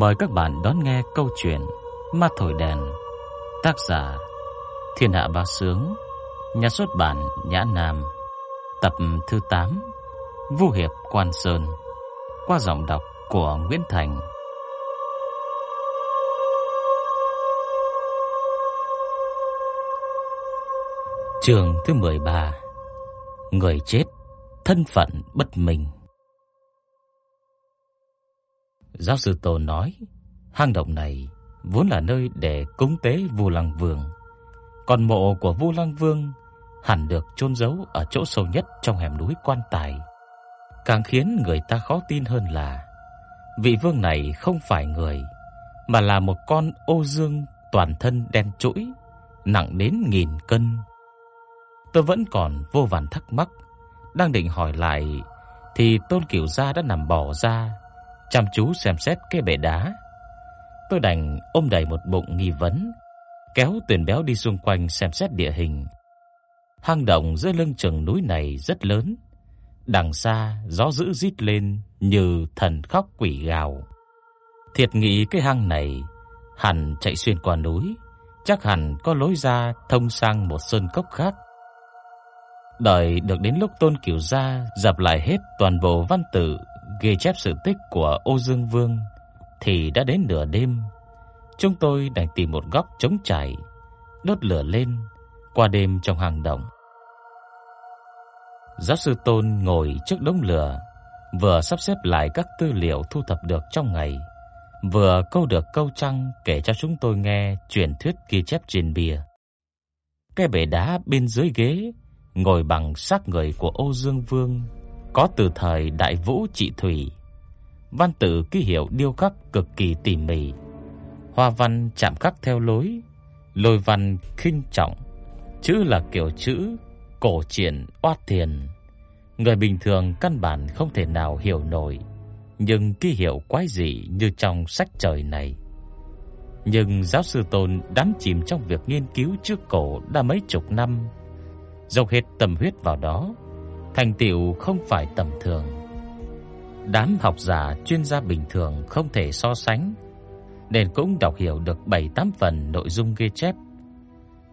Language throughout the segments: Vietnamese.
Mời các bạn đón nghe câu chuyện Ma Thổi Đèn, Tác giả Thiên Hạ Ba Sướng, Nhà xuất bản Nhã Nam, Tập thứ 8 Vu Hiệp Quan Sơn, Qua giọng đọc của Nguyễn Thành. Trường thứ 13 Người chết, Thân phận bất minh. Giáo sư Tô nói, hang động này vốn là nơi để cúng tế Vu Lăng Vương. Còn mộ của Vu Lăng Vương hẳn được chôn giấu ở chỗ sâu nhất trong hẻm núi Quan Tài. Càng khiến người ta khó tin hơn là vị vương này không phải người, mà là một con ô dương toàn thân đen trũi, nặng đến nghìn cân. Tôi vẫn còn vô vàn thắc mắc, đang định hỏi lại thì Tôn Cửu Gia đã nằm bỏ ra chăm chú xem xét cái bể đá. Tôi đành ôm đầy một bụng nghi vấn, kéo Tuyền Béo đi xung quanh xem xét địa hình. Hang động dưới lưng chừng núi này rất lớn, đằng xa gió dữ rít lên như thần khóc quỷ gào. Thiệt nghĩ cái hang này hẳn chạy xuyên qua núi, chắc hẳn có lối ra thông sang một sơn cốc khác. Đợi được đến lúc Tôn Cửu gia dập lại hết toàn bộ văn tự ghi chép sự tích của Ô Dương Vương thì đã đến nửa đêm. Chúng tôi đành tìm một góc trống trải, đốt lửa lên qua đêm trong hang động. Giáo sư Tôn ngồi trước đống lửa, vừa sắp xếp lại các tư liệu thu thập được trong ngày, vừa câu được câu trăng kể cho chúng tôi nghe truyền thuyết ghi chép trên bia. Cái bể đá bên dưới ghế ngồi bằng xác người của Ô Dương Vương có từ thời Đại Vũ trị thủy. Văn tự ký hiệu điêu khắc cực kỳ tỉ mỉ. Hoa văn chạm khắc theo lối, lôi văn khinh trọng, chữ là kiểu chữ cổ triển oát thiền. Người bình thường căn bản không thể nào hiểu nổi, nhưng ký hiệu quái dị như trong sách trời này. Nhưng giáo sư Tôn đắm chìm trong việc nghiên cứu trước cổ đã mấy chục năm, dốc hết tâm huyết vào đó thành tựu không phải tầm thường. Đám học giả chuyên gia bình thường không thể so sánh, nên cũng đọc hiểu được 7-8 phần nội dung ghi chép.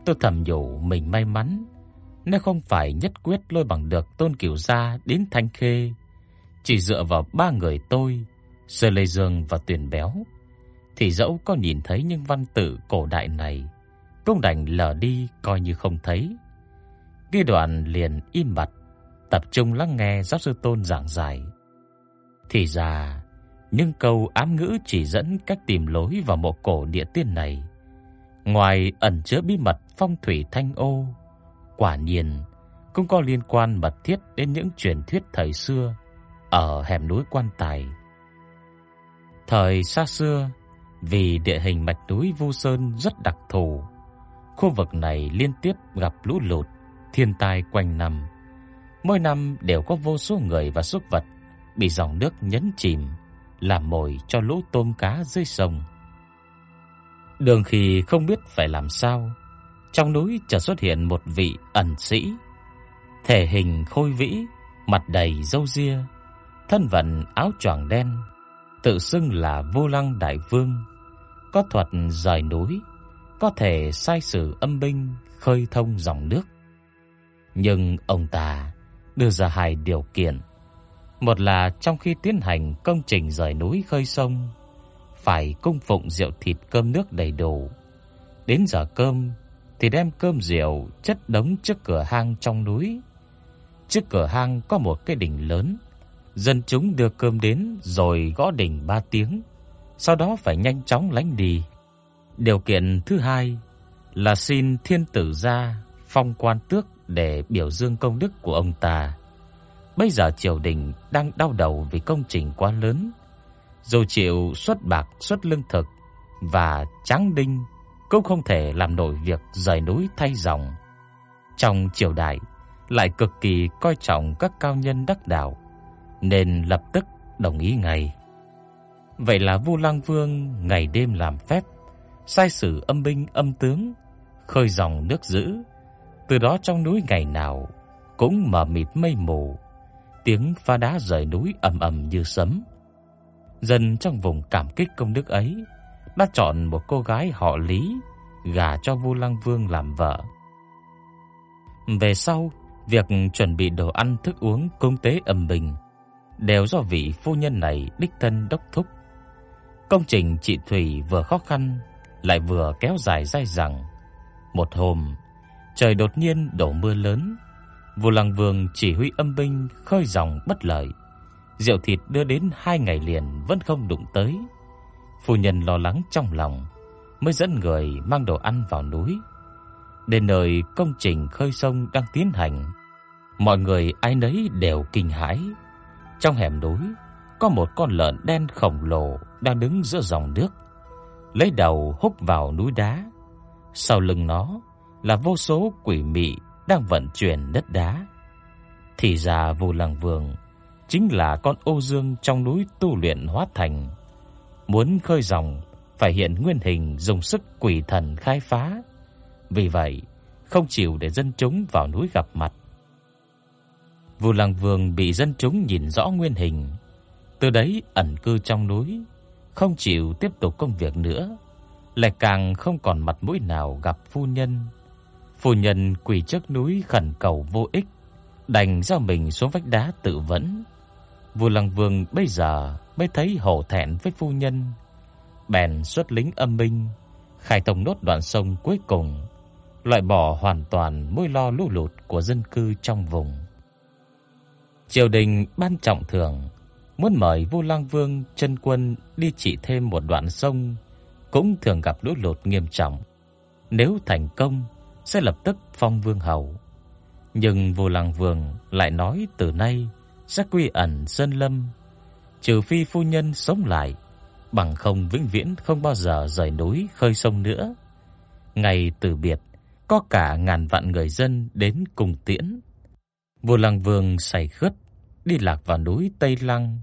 Tôi thầm nhủ mình may mắn, nếu không phải nhất quyết lôi bằng được Tôn Cửu gia đến Thanh Khê, chỉ dựa vào ba người tôi, Sơ Lê Dương và Tuyền Béo, thì dẫu có nhìn thấy những văn tự cổ đại này, cũng đành lờ đi coi như không thấy. Ghi đoạn liền im bặt, tập trung lắng nghe giáo sư Tôn giảng giải. Thì ra, những câu ám ngữ chỉ dẫn cách tìm lối vào mộ cổ địa tiên này, ngoài ẩn chứa bí mật phong thủy thanh ô, quả nhiên cũng có liên quan mật thiết đến những truyền thuyết thời xưa ở hẻm núi Quan Tài. Thời xa xưa, vì địa hình mạch núi Vu Sơn rất đặc thù, khu vực này liên tiếp gặp lũ lụt, thiên tai quanh năm Mỗi năm đều có vô số người và súc vật bị dòng nước nhấn chìm, làm mồi cho lũ tôm cá dưới sông. Đường khi không biết phải làm sao, trong núi chợt xuất hiện một vị ẩn sĩ, thể hình khôi vĩ, mặt đầy râu ria, thân vận áo choàng đen, tự xưng là Vô Lăng Đại Vương, có thuật rời núi, có thể sai sử âm binh khơi thông dòng nước. Nhưng ông ta đưa ra hai điều kiện. Một là trong khi tiến hành công trình rời núi khơi sông, phải cung phụng rượu thịt cơm nước đầy đủ. Đến giờ cơm thì đem cơm rượu chất đống trước cửa hang trong núi. Trước cửa hang có một cái đỉnh lớn, dân chúng đưa cơm đến rồi gõ đỉnh ba tiếng, sau đó phải nhanh chóng lánh đi. Điều kiện thứ hai là xin thiên tử gia phong quan tước để biểu dương công đức của ông ta. Bây giờ triều đình đang đau đầu vì công trình quá lớn, dù chịu xuất bạc xuất lương thực và tráng đinh cũng không thể làm nổi việc rời núi thay dòng. Trong triều đại lại cực kỳ coi trọng các cao nhân đắc đạo, nên lập tức đồng ý ngay. Vậy là Vu Lăng Vương ngày đêm làm phép, sai sử âm binh âm tướng, khơi dòng nước dữ từ đó trong núi ngày nào cũng mờ mịt mây mù, tiếng phá đá rời núi ầm ầm như sấm. Dân trong vùng cảm kích công đức ấy đã chọn một cô gái họ Lý gả cho Vu Lăng Vương làm vợ. Về sau, việc chuẩn bị đồ ăn thức uống cung tế ầm bình đều do vị phu nhân này đích thân đốc thúc. Công trình trị thủy vừa khó khăn lại vừa kéo dài dai dẳng. Một hôm, trời đột nhiên đổ mưa lớn, Vô Lăng Vương chỉ huy âm binh khơi dòng bất lợi. Rượu thịt đưa đến hai ngày liền vẫn không đụng tới. Phu nhân lo lắng trong lòng, mới dẫn người mang đồ ăn vào núi. Đến nơi công trình khơi sông đang tiến hành, mọi người ai nấy đều kinh hãi. Trong hẻm núi có một con lợn đen khổng lồ đang đứng giữa dòng nước, lấy đầu húc vào núi đá. Sau lưng nó là vô số quỷ mị đang vận chuyển đất đá. Thì ra Vô Lăng Vương chính là con ô dương trong núi tu luyện hóa thành. Muốn khơi dòng phải hiện nguyên hình dùng sức quỷ thần khai phá. Vì vậy, không chịu để dân chúng vào núi gặp mặt. Vu Lăng Vương bị dân chúng nhìn rõ nguyên hình, từ đấy ẩn cư trong núi, không chịu tiếp tục công việc nữa, lại càng không còn mặt mũi nào gặp phu nhân. Phu nhân quỳ trước núi khẩn cầu vô ích, đành do mình xuống vách đá tự vẫn. vua Lăng Vương bây giờ mới thấy hổ thẹn với phu nhân, bèn xuất lính âm binh, khai thông nốt đoạn sông cuối cùng, loại bỏ hoàn toàn mối lo lũ lụt của dân cư trong vùng. Triều đình ban trọng thưởng, muốn mời vua Lăng Vương chân quân đi trị thêm một đoạn sông, cũng thường gặp lũ lụt nghiêm trọng. Nếu thành công, sẽ lập tức phong vương hầu. Nhưng Vô Lăng Vương lại nói từ nay sẽ quy ẩn sơn lâm, trừ phi phu nhân sống lại, bằng không vĩnh viễn không bao giờ rời núi khơi sông nữa. Ngày từ biệt, có cả ngàn vạn người dân đến cùng tiễn. Vua Lăng Vương say khướt đi lạc vào núi Tây Lăng,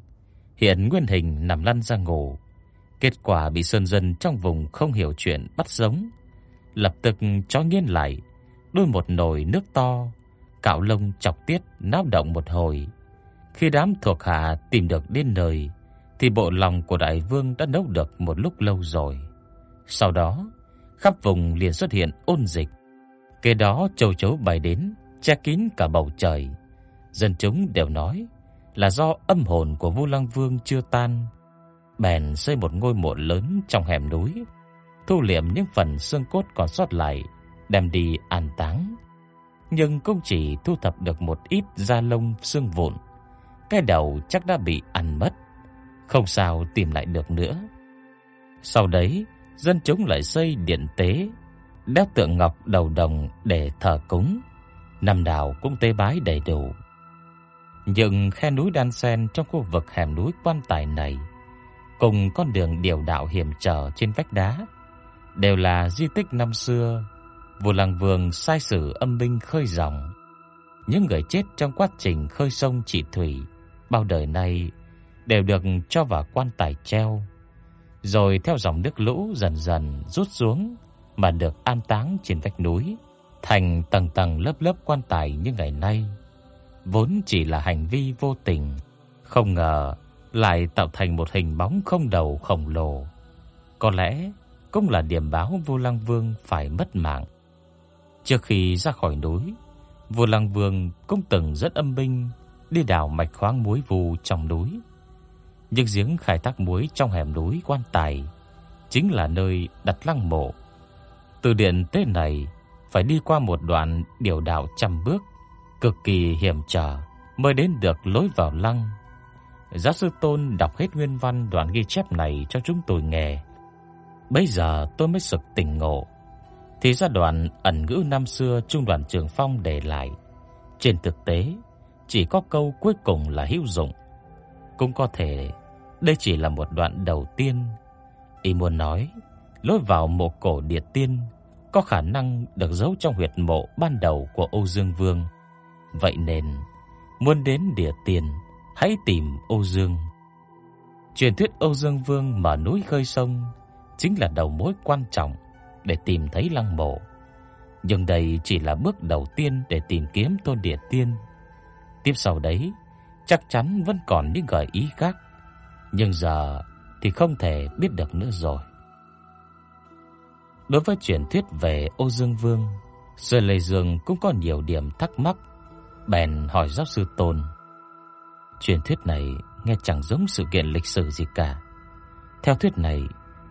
hiện nguyên hình nằm lăn ra ngủ. Kết quả bị sơn dân trong vùng không hiểu chuyện bắt sống, lập tức cho nghiến lại, đôi một nồi nước to, cạo lông chọc tiết náo động một hồi. Khi đám thuộc hạ tìm được đến nơi, thì bộ lòng của đại vương đã nấu được một lúc lâu rồi. Sau đó, khắp vùng liền xuất hiện ôn dịch. Kế đó châu chấu bay đến, che kín cả bầu trời. Dân chúng đều nói là do âm hồn của Vu Lăng Vương chưa tan, bèn xây một ngôi mộ lớn trong hẻm núi, thu liệm những phần xương cốt còn sót lại, đem đi an táng. Nhưng cũng chỉ thu thập được một ít da lông xương vụn, cái đầu chắc đã bị ăn mất, không sao tìm lại được nữa. Sau đấy, dân chúng lại xây điện tế, đeo tượng ngọc đầu đồng để thờ cúng, năm nào cũng tế bái đầy đủ. Nhưng khe núi đan Sen trong khu vực hẻm núi quan tài này, cùng con đường điều đạo hiểm trở trên vách đá, đều là di tích năm xưa, vua lăng vương sai sử âm binh khơi dòng. Những người chết trong quá trình khơi sông trị thủy bao đời nay đều được cho vào quan tài treo, rồi theo dòng nước lũ dần dần rút xuống mà được an táng trên vách núi, thành tầng tầng lớp lớp quan tài như ngày nay. Vốn chỉ là hành vi vô tình, không ngờ lại tạo thành một hình bóng không đầu khổng lồ. Có lẽ cũng là điểm báo Vô Lăng Vương phải mất mạng. Trước khi ra khỏi núi, Vô Lăng Vương cũng từng dẫn âm binh đi đào mạch khoáng muối vù trong núi. Những giếng khai thác muối trong hẻm núi quan tài chính là nơi đặt lăng mộ. Từ điện tế này phải đi qua một đoạn điều đạo trăm bước, cực kỳ hiểm trở mới đến được lối vào lăng. Giáo sư Tôn đọc hết nguyên văn đoạn ghi chép này cho chúng tôi nghe. Bây giờ tôi mới sực tỉnh ngộ. Thì ra đoạn ẩn ngữ năm xưa trung đoàn Trường Phong để lại, trên thực tế chỉ có câu cuối cùng là hữu dụng. Cũng có thể đây chỉ là một đoạn đầu tiên. Y muốn nói, lối vào mộ cổ địa tiên có khả năng được giấu trong huyệt mộ ban đầu của Âu Dương Vương. Vậy nên, muốn đến địa tiên, hãy tìm Âu Dương. Truyền thuyết Âu Dương Vương mở núi khơi sông chính là đầu mối quan trọng để tìm thấy lăng mộ. Nhưng đây chỉ là bước đầu tiên để tìm kiếm tôn địa tiên. Tiếp sau đấy, chắc chắn vẫn còn những gợi ý khác Nhưng giờ thì không thể biết được nữa rồi. Đối với truyền thuyết về Ô Dương Vương, Sơ Lê Dương cũng có nhiều điểm thắc mắc, bèn hỏi giáo sư Tôn. Truyền thuyết này nghe chẳng giống sự kiện lịch sử gì cả. Theo thuyết này,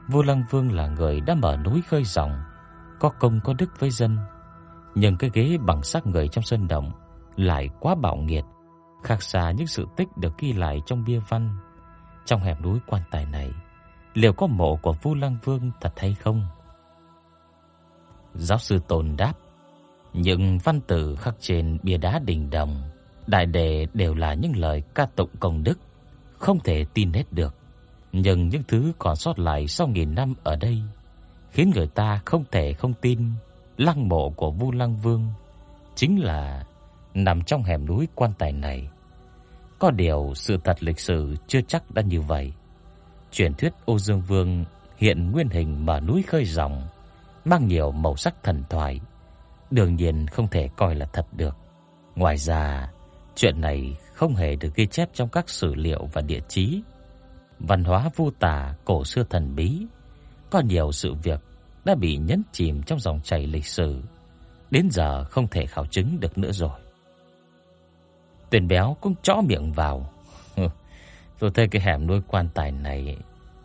Vua Lăng Vương là người đã mở núi khơi dòng, có công có đức với dân, nhưng cái ghế bằng xác người trong sân động lại quá bạo nghiệt, khác xa những sự tích được ghi lại trong bia văn. Trong hẻm núi quan tài này, liệu có mộ của Vu Lăng Vương thật hay không? Giáo sư Tôn đáp, những văn tự khắc trên bia đá đình đồng, đại đề đều là những lời ca tụng công đức, không thể tin hết được. Nhưng những thứ còn sót lại sau nghìn năm ở đây khiến người ta không thể không tin lăng mộ của Vu Lăng Vương chính là nằm trong hẻm núi quan tài này. Có điều sự thật lịch sử chưa chắc đã như vậy. Truyền thuyết Ô Dương Vương hiện nguyên hình mà núi khơi dòng, mang nhiều màu sắc thần thoại, đương nhiên không thể coi là thật được. Ngoài ra, chuyện này không hề được ghi chép trong các sử liệu và địa chí. Văn hóa vu tà cổ xưa thần bí, có nhiều sự việc đã bị nhấn chìm trong dòng chảy lịch sử, đến giờ không thể khảo chứng được nữa rồi. Tuyền béo cũng chó miệng vào. Tôi thấy cái hẻm nuôi quan tài này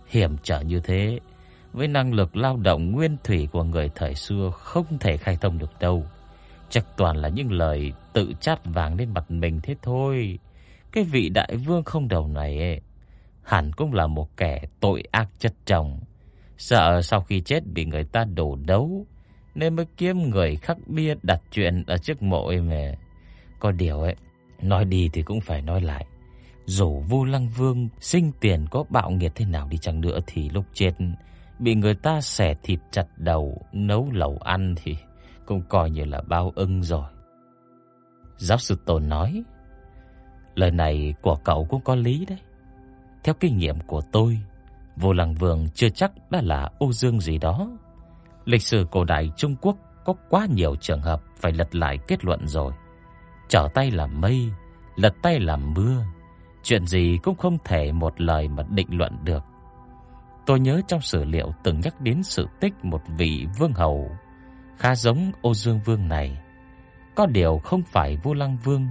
hiểm trở như thế, với năng lực lao động nguyên thủy của người thời xưa không thể khai thông được đâu. Chắc toàn là những lời tự chát vàng lên mặt mình thế thôi. Cái vị đại vương không đầu này ấy, hẳn cũng là một kẻ tội ác chất chồng. Sợ sau khi chết bị người ta đổ đấu, nên mới kiếm người khắc bia đặt chuyện ở trước mộ ấy mà. Có điều ấy, nói đi thì cũng phải nói lại. Dù Vu Lăng Vương sinh tiền có bạo nghiệt thế nào đi chăng nữa thì lúc chết bị người ta xẻ thịt chặt đầu nấu lẩu ăn thì cũng coi như là bao ưng rồi. Giáo sư Tôn nói, lời này của cậu cũng có lý đấy. Theo kinh nghiệm của tôi, Vô Lăng Vương chưa chắc đã là Âu Dương gì đó. Lịch sử cổ đại Trung Quốc có quá nhiều trường hợp phải lật lại kết luận rồi. Trở tay làm mây, lật tay làm mưa, chuyện gì cũng không thể một lời mà định luận được. Tôi nhớ trong sử liệu từng nhắc đến sự tích một vị vương hầu khá giống Ô Dương Vương này. Có điều không phải Vô Lăng Vương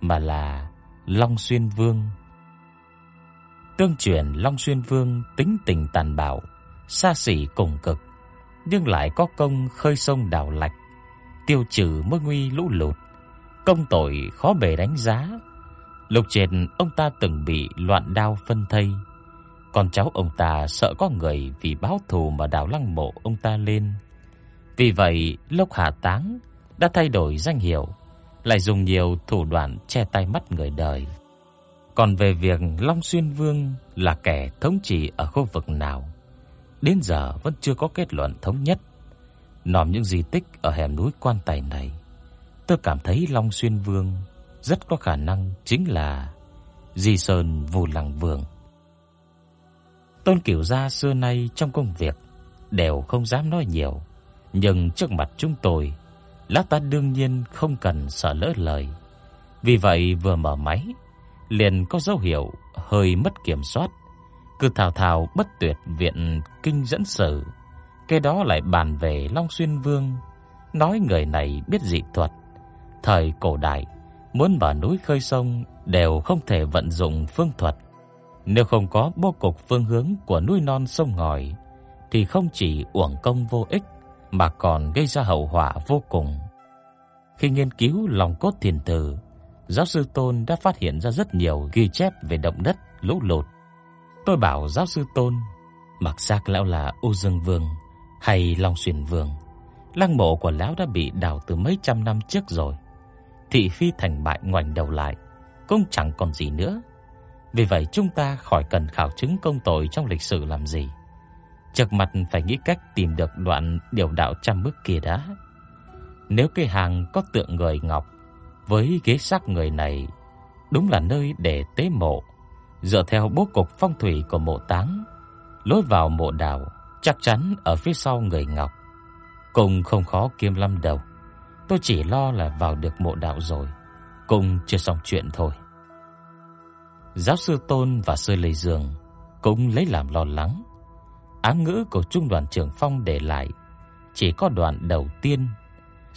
mà là Long Xuyên Vương. Tương truyền Long Xuyên Vương tính tình tàn bạo, xa xỉ cùng cực, nhưng lại có công khơi sông đào lạch, tiêu trừ mối nguy lũ lụt, công tội khó bề đánh giá. Lục triệt ông ta từng bị loạn đao phân thây, con cháu ông ta sợ có người vì báo thù mà đào lăng mộ ông ta lên. Vì vậy, Lộc Hà Táng đã thay đổi danh hiệu, lại dùng nhiều thủ đoạn che tay mắt người đời. Còn về việc Long Xuyên Vương là kẻ thống trị ở khu vực nào, đến giờ vẫn chưa có kết luận thống nhất. Nòm những di tích ở hẻm núi quan tài này, tôi cảm thấy Long Xuyên Vương rất có khả năng chính là Di Sơn vù Lăng Vương. Tôn Cửu gia xưa nay trong công việc đều không dám nói nhiều, nhưng trước mặt chúng tôi, lão ta đương nhiên không cần sợ lỡ lời. Vì vậy vừa mở máy, liền có dấu hiệu hơi mất kiểm soát, cứ thào thào bất tuyệt viện kinh dẫn sử. Cái đó lại bàn về Long Xuyên Vương, nói người này biết dị thuật. Thời cổ đại, muốn vào núi khơi sông đều không thể vận dụng phương thuật. Nếu không có bố cục phương hướng của núi non sông ngòi thì không chỉ uổng công vô ích mà còn gây ra hậu họa vô cùng. Khi nghiên cứu lòng cốt thiền tử, giáo sư Tôn đã phát hiện ra rất nhiều ghi chép về động đất, lũ lụt. Tôi bảo giáo sư Tôn, mặc xác lão là Ô Dương Vương hay Long Xuyên Vương, lăng mộ của lão đã bị đào từ mấy trăm năm trước rồi. Thị phi thành bại ngoảnh đầu lại, cũng chẳng còn gì nữa. Vì vậy chúng ta khỏi cần khảo chứng công tội trong lịch sử làm gì. Trực mặt phải nghĩ cách tìm được đoạn điều đạo trăm bước kia đã. Nếu cây hàng có tượng người ngọc với ghế xác người này đúng là nơi để tế mộ, dựa theo bố cục phong thủy của mộ táng, lối vào mộ đào chắc chắn ở phía sau người ngọc. Cùng không khó kiêm lâm đầu. Tôi chỉ lo là vào được mộ đạo rồi, cùng chưa xong chuyện thôi. Giáo sư Tôn và Sư Lê Dương cũng lấy làm lo lắng. Áng ngữ của trung đoàn trưởng Phong để lại chỉ có đoạn đầu tiên.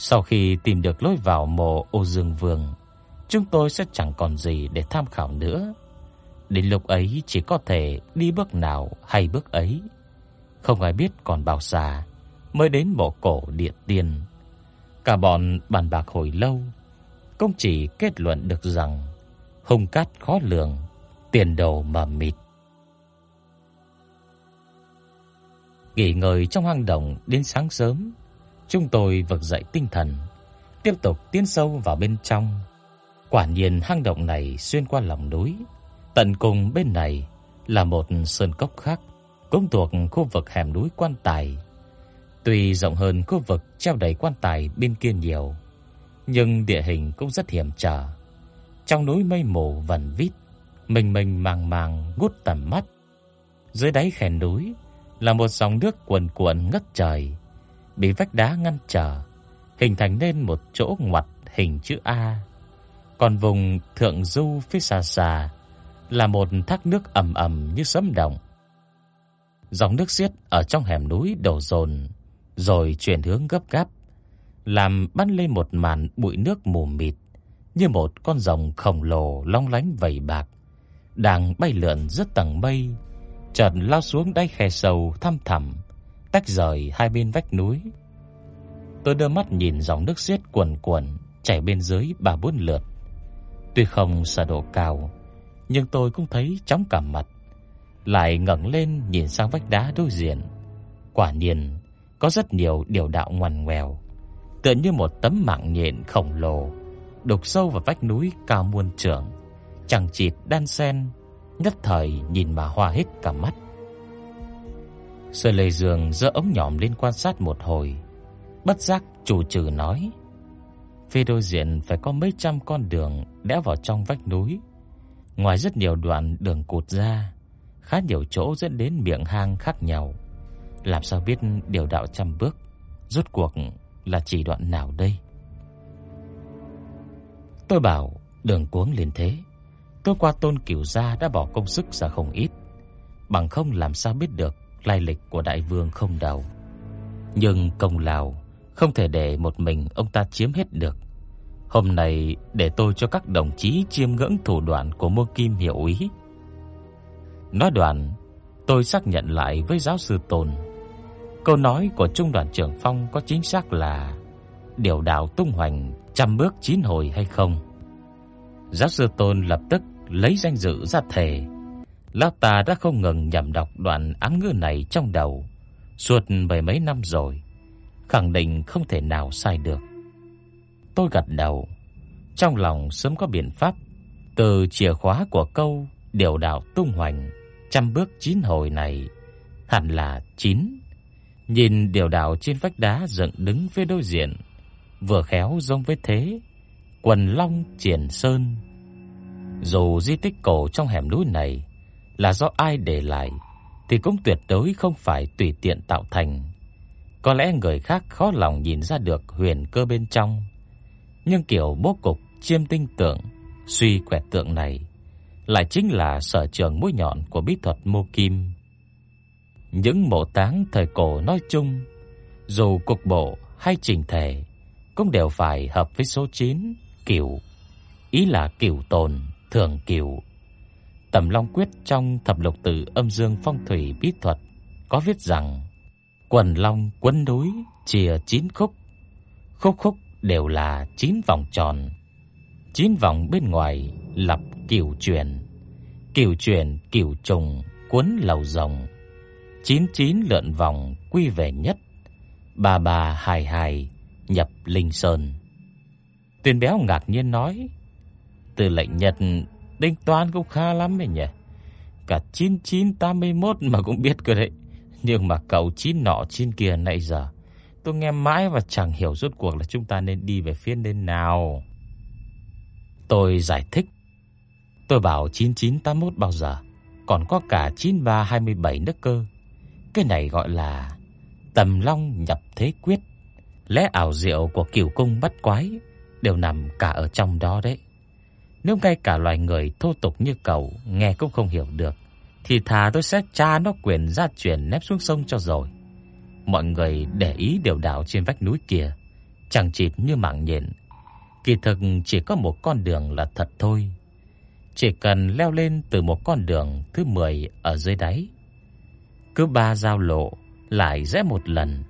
Sau khi tìm được lối vào mộ Ô Dương Vương, chúng tôi sẽ chẳng còn gì để tham khảo nữa. Đến lúc ấy chỉ có thể đi bước nào hay bước ấy. Không ai biết còn bao xa mới đến mộ cổ địa tiên. Cả bọn bàn bạc hồi lâu, cũng chỉ kết luận được rằng hung cát khó lường, tiền đồ mờ mịt. Nghỉ ngơi trong hang động đến sáng sớm, chúng tôi vực dậy tinh thần, tiếp tục tiến sâu vào bên trong. Quả nhiên hang động này xuyên qua lòng núi, tận cùng bên này là một sơn cốc khác, cũng thuộc khu vực hẻm núi quan tài. Tuy rộng hơn khu vực treo đầy quan tài bên kia nhiều, nhưng địa hình cũng rất hiểm trở. Trong núi mây mù vần vít, mênh mênh màng màng ngút tầm mắt. Dưới đáy khe núi là một dòng nước cuồn cuộn ngất trời, bị vách đá ngăn trở, hình thành nên một chỗ ngoặt hình chữ A. Còn vùng thượng du phía xa xa là một thác nước ầm ầm như sấm động. Dòng nước xiết ở trong hẻm núi đổ dồn, rồi chuyển hướng gấp gáp, làm bắn lên một màn bụi nước mù mịt, như một con rồng khổng lồ long lánh vảy bạc, đang bay lượn rất tầng mây, chợt lao xuống đáy khe sâu thăm thẳm, tách rời hai bên vách núi. Tôi đưa mắt nhìn dòng nước xiết cuồn cuộn chảy bên dưới ba bốn lượt. Tuy không xa độ cao, nhưng tôi cũng thấy chóng cả mặt. Lại ngẩng lên nhìn sang vách đá đối diện. Quả nhiên, có rất nhiều điều đạo ngoằn ngoèo, tựa như một tấm mạng nhện khổng lồ đục sâu vào vách núi cao muôn trượng, chẳng chịt đan sen, nhất thời nhìn mà hoa hết cả mắt. Sơ Lê Dương giơ ống nhòm lên quan sát một hồi, bất giác chủ trừ nói: "Phía đối diện phải có mấy trăm con đường đẽo vào trong vách núi, ngoài rất nhiều đoạn đường cụt ra, khá nhiều chỗ dẫn đến miệng hang khác nhau. Làm sao biết điều đạo trăm bước rốt cuộc là chỉ đoạn nào đây?" Tôi bảo đường cuống liền thế. Tôi qua Tôn Cửu gia đã bỏ công sức ra không ít, bằng không làm sao biết được lai lịch của đại vương không đầu. Nhưng công lao không thể để một mình ông ta chiếm hết được. Hôm nay để tôi cho các đồng chí chiêm ngưỡng thủ đoạn của Mộ Kim hiệu ý. Nói đoạn, tôi xác nhận lại với giáo sư Tôn. Câu nói của trung đoàn trưởng Phong có chính xác là điều đạo tung hoành trăm bước chín hồi hay không. Giáo sư Tôn lập tức lấy danh dự ra thề. Lão ta đã không ngừng nhẩm đọc đoạn ám ngữ này trong đầu suốt mười mấy năm rồi, khẳng định không thể nào sai được. Tôi gật đầu, trong lòng sớm có biện pháp từ chìa khóa của câu điều đạo tung hoành trăm bước chín hồi này hẳn là chín. Nhìn điều đạo trên vách đá dựng đứng phía đối diện, vừa khéo giống với thế Quần Long Triển Sơn. Dù di tích cổ trong hẻm núi này là do ai để lại thì cũng tuyệt đối không phải tùy tiện tạo thành. Có lẽ người khác khó lòng nhìn ra được huyền cơ bên trong, nhưng kiểu bố cục chiêm tinh tượng, suy quẹt tượng này lại chính là sở trường mũi nhọn của bí thuật mô kim. Những mộ táng thời cổ nói chung, dù cục bộ hay chỉnh thể cũng đều phải hợp với số 9, cửu. Ý là cửu tồn, thường cửu. Tầm Long quyết trong thập lục tự âm dương phong thủy bí thuật có viết rằng quần long quấn núi chia chín khúc. Khúc khúc đều là chín vòng tròn. Chín vòng bên ngoài lập cửu chuyển. Cửu chuyển cửu trùng cuốn lầu rồng. Chín chín lượn vòng quy về nhất. Ba ba hài hài nhập linh sơn. tuyền béo ngạc nhiên nói, từ lệnh Nhật đinh toán cũng khá lắm ấy nhỉ. Cả 9981 mà cũng biết cơ đấy. Nhưng mà cậu chín nọ chín kia nãy giờ, tôi nghe mãi và chẳng hiểu rốt cuộc là chúng ta nên đi về phía bên nào. Tôi giải thích. Tôi bảo 9981 bao giờ, còn có cả 9327 nữa cơ. Cái này gọi là tầm long nhập thế quyết. Lẽ ảo diệu của cửu cung bắt quái đều nằm cả ở trong đó đấy. Nếu ngay cả loài người thô tục như cậu nghe cũng không hiểu được thì thà tôi sẽ tra nó quyền ra chuyển nép xuống sông cho rồi. Mọi người để ý điều đảo trên vách núi kia, chẳng chịt như mạng nhện. Kỳ thực chỉ có một con đường là thật thôi. Chỉ cần leo lên từ một con đường thứ 10 ở dưới đáy. Cứ ba giao lộ lại rẽ một lần,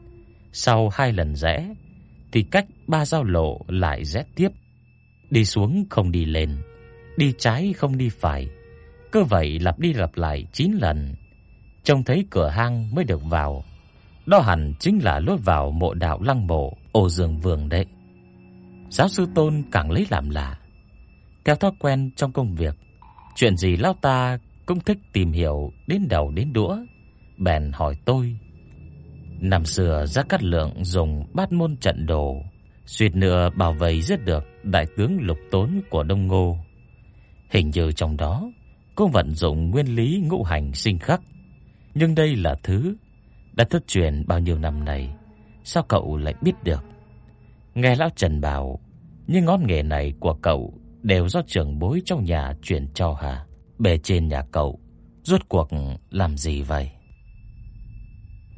sau hai lần rẽ thì cách ba giao lộ lại rẽ tiếp. Đi xuống không đi lên, đi trái không đi phải. Cứ vậy lặp đi lặp lại 9 lần. Trông thấy cửa hang mới được vào. Đó hẳn chính là lối vào mộ đạo Lăng Mộ, Ô Dương Vương đấy. Giáo sư Tôn càng lấy làm lạ. Theo thói quen trong công việc, chuyện gì lão ta cũng thích tìm hiểu đến đầu đến đũa, bèn hỏi tôi. Năm xưa Giác Cát Lượng dùng bát môn trận đồ, suýt nữa bảo vệ giết được đại tướng Lục Tốn của Đông Ngô. Hình như trong đó cũng vận dụng nguyên lý ngũ hành sinh khắc, nhưng đây là thứ đã thất truyền bao nhiêu năm nay, sao cậu lại biết được? Nghe lão Trần bảo, những ngón nghề này của cậu đều do trưởng bối trong nhà truyền cho hả? Bề trên nhà cậu rốt cuộc làm gì vậy?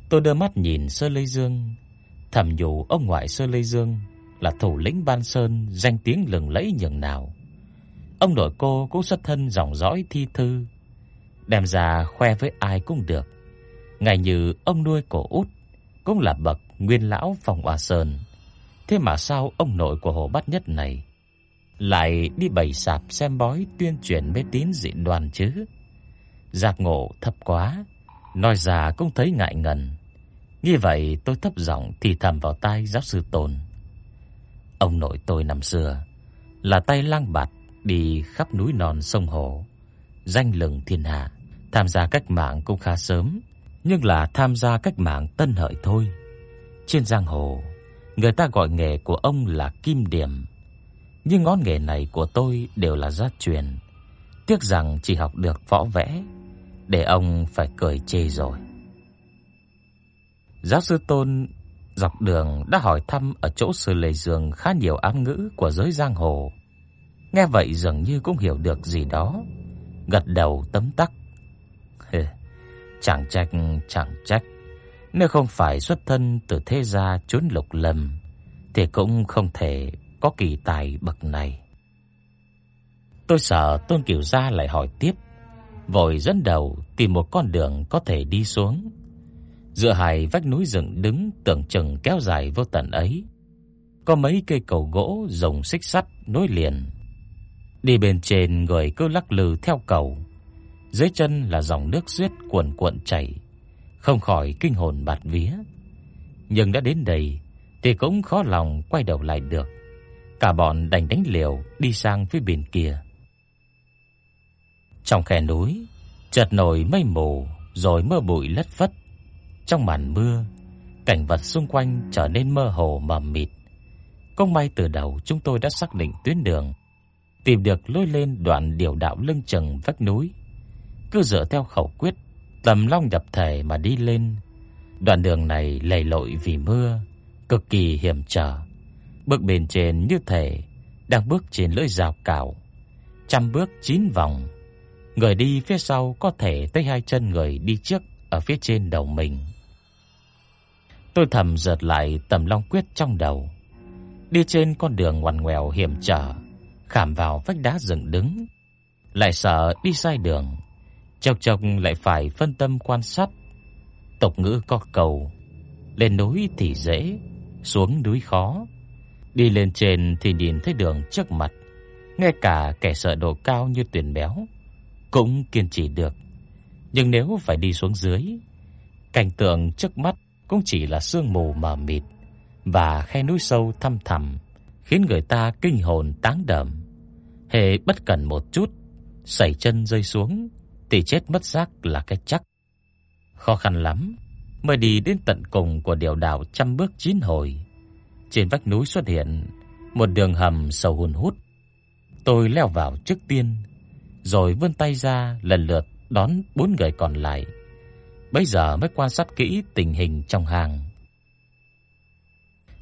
Tôi đưa mắt nhìn Sơ Lê Dương, thầm nhủ ông ngoại Sơ Lê Dương là thủ lĩnh Ban Sơn danh tiếng lừng lẫy nhường nào. Ông nội cô cũng xuất thân dòng dõi thi thư, đem ra khoe với ai cũng được. Ngay như ông nuôi cổ út cũng là bậc nguyên lão phòng Hoa Sơn. Thế mà sao ông nội của Hồ Bát Nhất này lại đi bày sạp xem bói tuyên truyền mê tín dị đoan chứ? Giác ngộ thấp quá, nói ra cũng thấy ngại ngần. Như vậy tôi thấp giọng thì thầm vào tai giáo sư tồn Ông nội tôi năm xưa là tay lang bạt đi khắp núi non sông hồ, danh lừng thiên hạ, tham gia cách mạng cũng khá sớm, nhưng là tham gia cách mạng tân hợi thôi. Trên giang hồ, người ta gọi nghề của ông là kim điểm, nhưng ngón nghề này của tôi đều là gia truyền. Tiếc rằng chỉ học được võ vẽ, để ông phải cười chê rồi. Giáo sư Tôn dọc đường đã hỏi thăm ở chỗ Sư Lệ Dương khá nhiều ám ngữ của giới giang hồ. Nghe vậy dường như cũng hiểu được gì đó, gật đầu tấm tắc. chẳng trách, chẳng trách, nếu không phải xuất thân từ thế gia chốn lục lâm thì cũng không thể có kỳ tài bậc này. Tôi sợ Tôn Kiều Gia lại hỏi tiếp, vội dẫn đầu tìm một con đường có thể đi xuống. Giữa hai vách núi rừng đứng tưởng chừng kéo dài vô tận ấy, có mấy cây cầu gỗ rồng xích sắt nối liền. Đi bên trên người cứ lắc lư theo cầu, dưới chân là dòng nước xiết cuồn cuộn chảy, không khỏi kinh hồn bạt vía. Nhưng đã đến đây thì cũng khó lòng quay đầu lại được. Cả bọn đành đánh liều đi sang phía bên kia. Trong khe núi, chợt nổi mây mù rồi mưa bụi lất phất. Trong màn mưa, cảnh vật xung quanh trở nên mơ hồ mờ mịt. Công may từ đầu chúng tôi đã xác định tuyến đường, tìm được lối lên đoạn điều đạo lưng chừng vách núi. Cứ dựa theo khẩu quyết, tầm long nhập thể mà đi lên. Đoạn đường này lầy lội vì mưa, cực kỳ hiểm trở. Bước bên trên như thể đang bước trên lưỡi rào cào, trăm bước chín vòng. Người đi phía sau có thể tới hai chân người đi trước ở phía trên đầu mình. Tôi thầm giật lại tầm long quyết trong đầu. Đi trên con đường ngoằn ngoèo hiểm trở, khảm vào vách đá dựng đứng, lại sợ đi sai đường, chọc chọc lại phải phân tâm quan sát. Tộc ngữ có cầu, lên núi thì dễ, xuống núi khó. Đi lên trên thì nhìn thấy đường trước mặt, ngay cả kẻ sợ độ cao như tuyển béo cũng kiên trì được. Nhưng nếu phải đi xuống dưới, cảnh tượng trước mắt cũng chỉ là sương mù mờ mịt và khe núi sâu thăm thẳm, khiến người ta kinh hồn táng đờm. Hề bất cẩn một chút, sẩy chân rơi xuống thì chết mất xác là cái chắc. Khó khăn lắm mới đi đến tận cùng của điều đảo trăm bước chín hồi. Trên vách núi xuất hiện một đường hầm sâu hun hút. Tôi leo vào trước tiên, rồi vươn tay ra lần lượt đón bốn người còn lại. Bây giờ mới quan sát kỹ tình hình trong hang.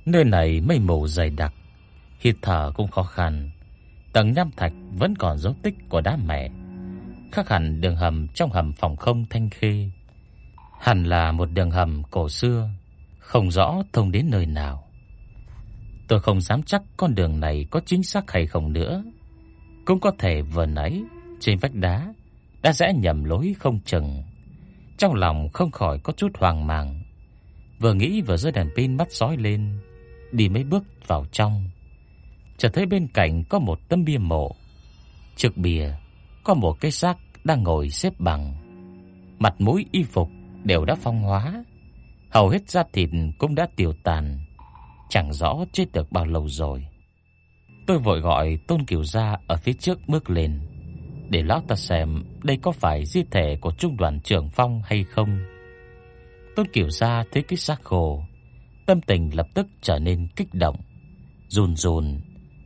Nơi này mây mù dày đặc, hít thở cũng khó khăn. Tầng nham thạch vẫn còn dấu tích của đá mẹ. khác hẳn đường hầm trong hầm phòng không Thanh Khê. Hẳn là một đường hầm cổ xưa, không rõ thông đến nơi nào. Tôi không dám chắc con đường này có chính xác hay không nữa. Cũng có thể vừa nãy trên vách đá đã rẽ nhầm lối không chừng. Trong lòng không khỏi có chút hoang mang. Vừa nghĩ vừa giơ đèn pin mắt sói lên, đi mấy bước vào trong. Chợt thấy bên cạnh có một tấm bia mộ. Trước bia có một cái xác đang ngồi xếp bằng. Mặt mũi y phục đều đã phong hóa, hầu hết da thịt cũng đã tiêu tàn, chẳng rõ chết được bao lâu rồi. Tôi vội gọi Tôn Kiều gia ở phía trước bước lên, để lão ta xem đây có phải di thể của trung đoàn trưởng Phong hay không. Tôn Kiều gia thấy cái xác khô, tâm tình lập tức trở nên kích động, run run,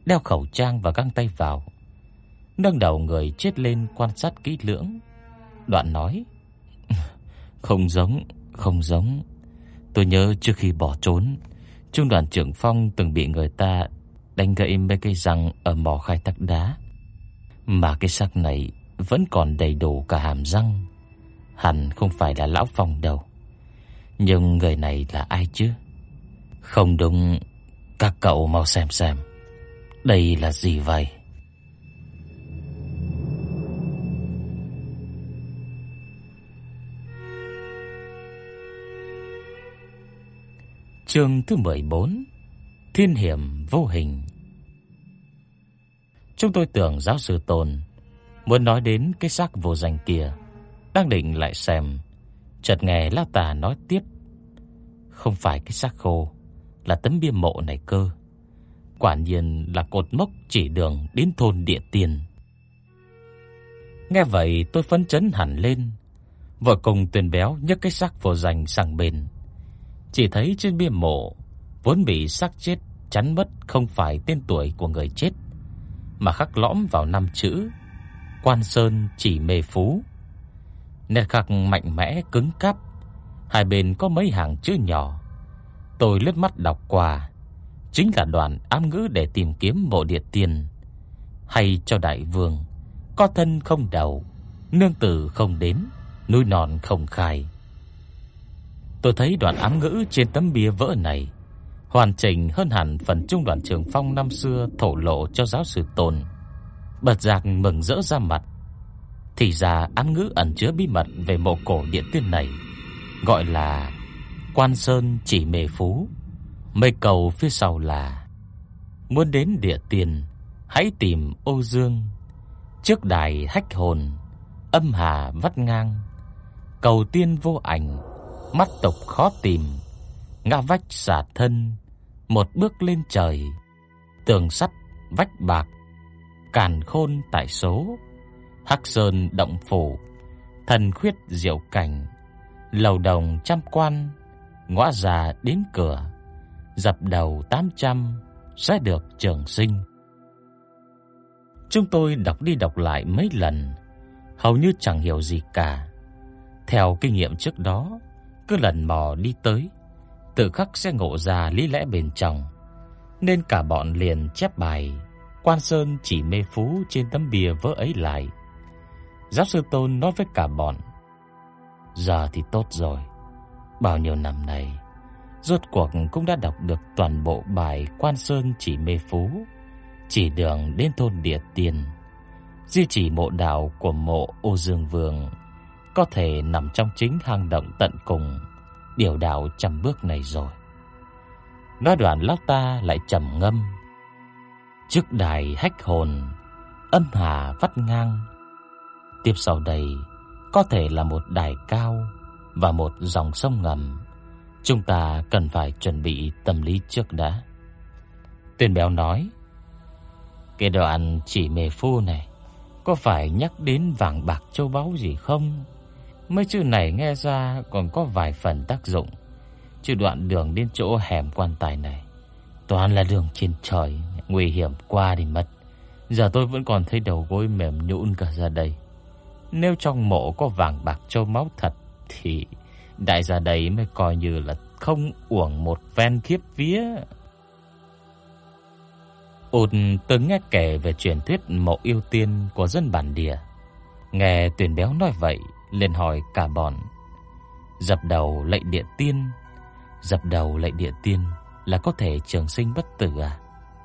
đeo khẩu trang và găng tay vào, nâng đầu người chết lên quan sát kỹ lưỡng. Đoạn nói: "Không giống, không giống. Tôi nhớ trước khi bỏ trốn, trung đoàn trưởng Phong từng bị người ta đánh gãy mấy cây răng ở mỏ khai thác đá. Mà cái xác này vẫn còn đầy đủ cả hàm răng. Hẳn không phải là lão Phong đâu. Nhưng người này là ai chứ? Không đúng, các cậu mau xem xem. Đây là gì vậy? Chương thứ 14 Thiên hiểm vô hình Chúng tôi tưởng giáo sư Tôn muốn nói đến cái xác vô danh kia, đang định lại xem, chợt nghe La tà nói tiếp, không phải cái xác khô, là tấm bia mộ này cơ. Quả nhiên là cột mốc chỉ đường đến thôn địa tiền. Nghe vậy tôi phấn chấn hẳn lên, vợ cùng Tuyền Béo nhấc cái xác vô danh sang bên. Chỉ thấy trên bia mộ vốn bị xác chết chắn mất không phải tên tuổi của người chết, mà khắc lõm vào năm chữ Quan Sơn chỉ mê phú. Nét khắc mạnh mẽ cứng cáp, hai bên có mấy hàng chữ nhỏ. Tôi lướt mắt đọc qua, chính là đoạn ám ngữ để tìm kiếm mộ địa tiền, hay cho đại vương, có thân không đầu, nương tử không đến, núi non không khai. Tôi thấy đoạn ám ngữ trên tấm bia vỡ này hoàn chỉnh hơn hẳn phần trung đoàn trường Phong năm xưa thổ lộ cho giáo sư Tôn. Bật giặc mừng rỡ ra mặt. Thì ra án ngữ ẩn chứa bí mật về mộ cổ điện tiên này, gọi là Quan Sơn chỉ mê phú. Mây cầu phía sau là Muốn đến địa tiền, hãy tìm ô dương. Trước đài hách hồn, âm hà vắt ngang. Cầu tiên vô ảnh, mắt tộc khó tìm. Ngã vách xả thân, một bước lên trời, tường sắt vách bạc, càn khôn tại số, hắc sơn động phủ, thần khuyết diệu cảnh, lầu đồng trăm quan, ngõ già đến cửa, dập đầu tám trăm sẽ được trường sinh. Chúng tôi đọc đi đọc lại mấy lần, hầu như chẳng hiểu gì cả. Theo kinh nghiệm trước đó, cứ lần mò đi tới tự khắc sẽ ngộ ra lý lẽ bên trong. Nên cả bọn liền chép bài Quan Sơn chỉ mê phú trên tấm bìa vỡ ấy lại. Giáo sư Tôn nói với cả bọn: "Giờ thì tốt rồi. Bao nhiêu năm nay, rốt cuộc cũng đã đọc được toàn bộ bài Quan Sơn chỉ mê phú, chỉ đường đến thôn Địa Tiền, di chỉ mộ đạo của mộ Ô Dương Vương có thể nằm trong chính hang động tận cùng." Điều đạo trăm bước này rồi. Nói đoạn lão ta lại trầm ngâm. Trước đài hách hồn, âm hà vắt ngang. Tiếp sau đây có thể là một đài cao và một dòng sông ngầm. Chúng ta cần phải chuẩn bị tâm lý trước đã. Tên béo nói, cái đoạn chỉ mề phu này có phải nhắc đến vàng bạc châu báu gì không? Mấy chữ này nghe ra còn có vài phần tác dụng. Chứ đoạn đường đến chỗ hẻm quan tài này toàn là đường trên trời, nguy hiểm qua đi mất. Giờ tôi vẫn còn thấy đầu gối mềm nhũn cả ra đây. Nếu trong mộ có vàng bạc châu máu thật thì đại gia đây mới coi như là không uổng một ven kiếp vía. Út từng nghe kể về truyền thuyết mộ yêu tiên của dân bản địa. Nghe tuyển Béo nói vậy, liền hỏi cả bọn. Dập đầu lạy địa tiên, dập đầu lạy địa tiên là có thể trường sinh bất tử à?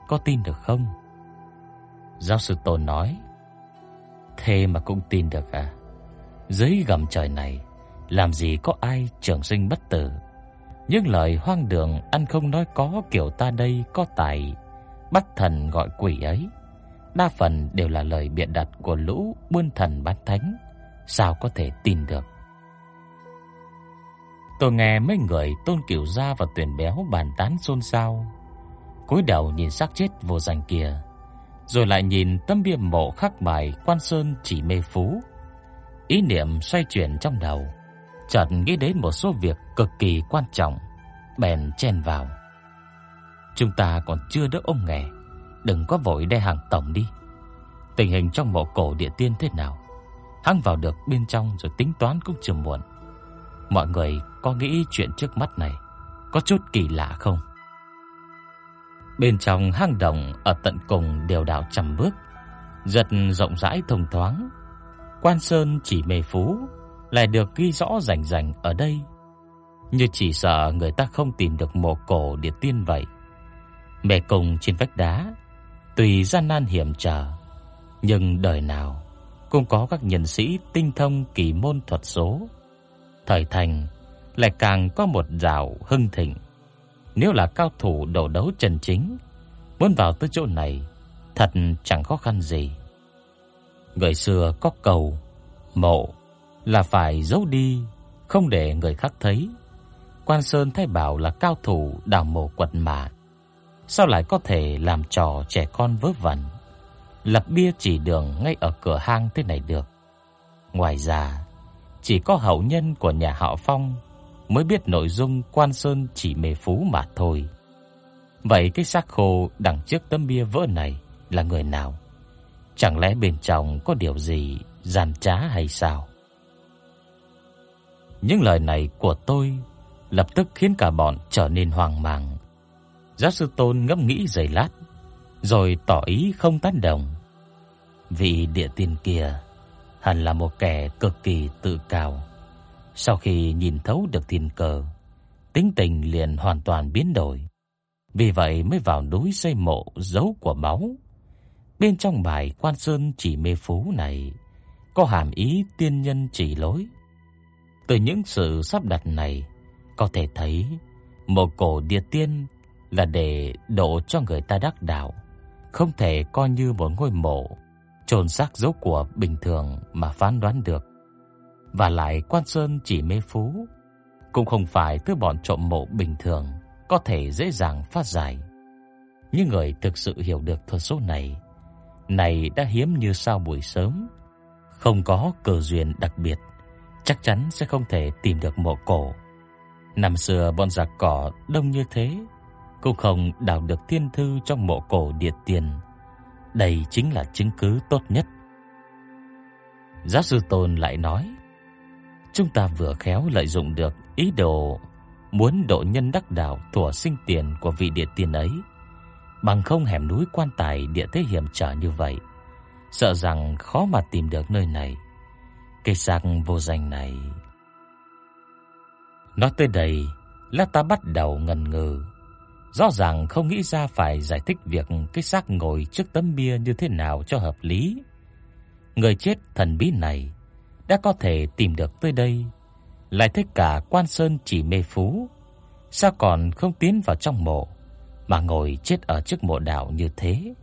Có tin được không? Giáo sư Tôn nói, thế mà cũng tin được à? Dưới gầm trời này, làm gì có ai trường sinh bất tử? Những lời hoang đường ăn không nói có kiểu ta đây có tài bắt thần gọi quỷ ấy, đa phần đều là lời biện đặt của lũ buôn thần bán thánh, sao có thể tin được. Tôi nghe mấy người Tôn Cửu Gia và Tuyển Béo bàn tán xôn xao, cúi đầu nhìn xác chết vô danh kia, rồi lại nhìn tấm bia mộ khắc bài Quan Sơn chỉ mê phú. Ý niệm xoay chuyển trong đầu, chợt nghĩ đến một số việc cực kỳ quan trọng, bèn chen vào. Chúng ta còn chưa đỡ ông nghề, đừng có vội đe hàng tổng đi. Tình hình trong mộ cổ địa tiên thế nào? Hắn vào được bên trong rồi tính toán cũng chưa muộn. Mọi người có nghĩ chuyện trước mắt này có chút kỳ lạ không? Bên trong hang động ở tận cùng đều đảo trăm bước, giật rộng rãi thông thoáng. Quan Sơn chỉ mê phú lại được ghi rõ rành rành ở đây, như chỉ sợ người ta không tìm được mộ cổ địa tiên vậy. Mẹ cùng trên vách đá, tùy gian nan hiểm trở, nhưng đời nào cũng có các nhân sĩ tinh thông kỳ môn thuật số. Thời thành lại càng có một rào hưng thịnh. Nếu là cao thủ đầu đấu chân chính, muốn vào tới chỗ này thật chẳng khó khăn gì. Người xưa có cầu, mộ là phải giấu đi, không để người khác thấy. Quan Sơn thay bảo là cao thủ đào mộ quật mã, sao lại có thể làm trò trẻ con vớ vẩn, lập bia chỉ đường ngay ở cửa hang thế này được. Ngoài ra, chỉ có hậu nhân của nhà họ Phong mới biết nội dung Quan Sơn chỉ mê phú mà thôi. Vậy cái xác khô đằng trước tấm bia vỡ này là người nào? Chẳng lẽ bên trong có điều gì gian trá hay sao? Những lời này của tôi lập tức khiến cả bọn trở nên hoang mang. Giáo sư Tôn ngẫm nghĩ giây lát, rồi tỏ ý không tán đồng. Vị địa tiên kia hẳn là một kẻ cực kỳ tự cao. Sau khi nhìn thấu được thiên cơ, tính tình liền hoàn toàn biến đổi. Vì vậy mới vào núi xây mộ giấu của máu. Bên trong bài Quan Sơn chỉ mê phú này có hàm ý tiên nhân chỉ lối. Từ những sự sắp đặt này có thể thấy một cổ địa tiên là để độ cho người ta đắc đạo, không thể coi như một ngôi mộ chôn xác dấu của bình thường mà phán đoán được. Và lại Quan Sơn chỉ mê phú, cũng không phải thứ bọn trộm mộ bình thường có thể dễ dàng phát giải. Những người thực sự hiểu được thuật số này, này đã hiếm như sao buổi sớm, không có cơ duyên đặc biệt, chắc chắn sẽ không thể tìm được mộ cổ. Năm xưa bọn giặc cỏ đông như thế, cũng không đào được thiên thư trong mộ cổ địa tiền. Đây chính là chứng cứ tốt nhất. Giáo sư Tôn lại nói, chúng ta vừa khéo lợi dụng được ý đồ muốn độ nhân đắc đạo thủa sinh tiền của vị địa tiền ấy, bằng không hẻm núi quan tài địa thế hiểm trở như vậy, sợ rằng khó mà tìm được nơi này. Cây xác vô danh này. Nói tới đây, là ta bắt đầu ngần ngừ. Rõ ràng không nghĩ ra phải giải thích việc cái xác ngồi trước tấm bia như thế nào cho hợp lý. Người chết thần bí này đã có thể tìm được tới đây, lại thích cả Quan Sơn chỉ mê phú, sao còn không tiến vào trong mộ mà ngồi chết ở trước mộ đạo như thế.